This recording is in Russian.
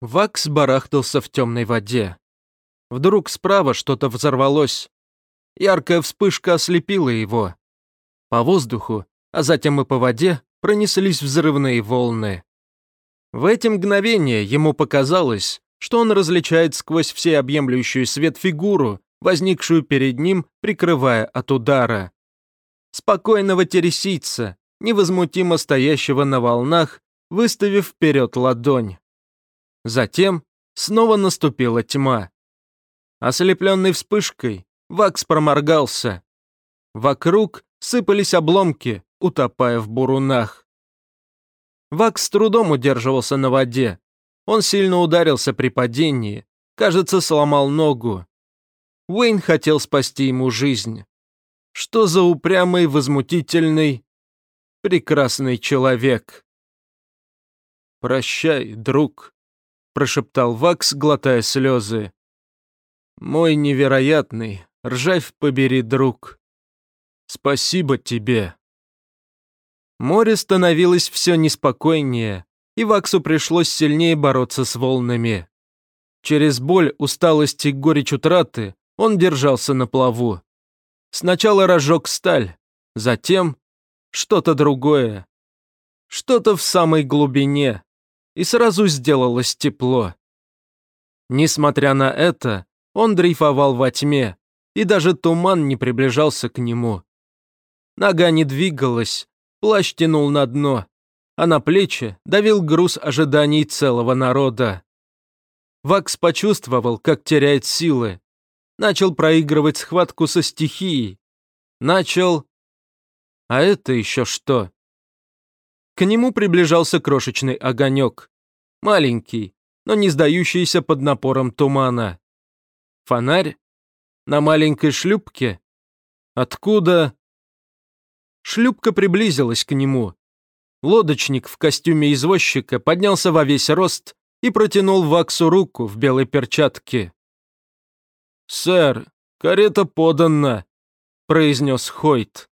Вакс барахтался в темной воде. Вдруг справа что-то взорвалось. Яркая вспышка ослепила его. По воздуху, а затем и по воде, пронеслись взрывные волны. В эти мгновения ему показалось, что он различает сквозь всеобъемлющую свет фигуру, возникшую перед ним, прикрывая от удара. Спокойного тересийца, невозмутимо стоящего на волнах, выставив вперед ладонь. Затем снова наступила тьма. Ослепленный вспышкой, Вакс проморгался. Вокруг сыпались обломки, утопая в бурунах. Вакс с трудом удерживался на воде. Он сильно ударился при падении, кажется, сломал ногу. Уэйн хотел спасти ему жизнь. Что за упрямый, возмутительный, прекрасный человек. «Прощай, друг», — прошептал Вакс, глотая слезы. «Мой невероятный, ржавь побери, друг. Спасибо тебе». Море становилось все неспокойнее, и Ваксу пришлось сильнее бороться с волнами. Через боль, усталость и горечь утраты он держался на плаву. Сначала разжег сталь, затем что-то другое. Что-то в самой глубине, и сразу сделалось тепло. Несмотря на это, он дрейфовал во тьме, и даже туман не приближался к нему. Нога не двигалась, плащ тянул на дно, а на плечи давил груз ожиданий целого народа. Вакс почувствовал, как теряет силы. Начал проигрывать схватку со стихией. Начал... А это еще что? К нему приближался крошечный огонек. Маленький, но не сдающийся под напором тумана. Фонарь? На маленькой шлюпке? Откуда? Шлюпка приблизилась к нему. Лодочник в костюме извозчика поднялся во весь рост и протянул Ваксу руку в белой перчатке. «Сэр, карета подана», — произнес Хойт.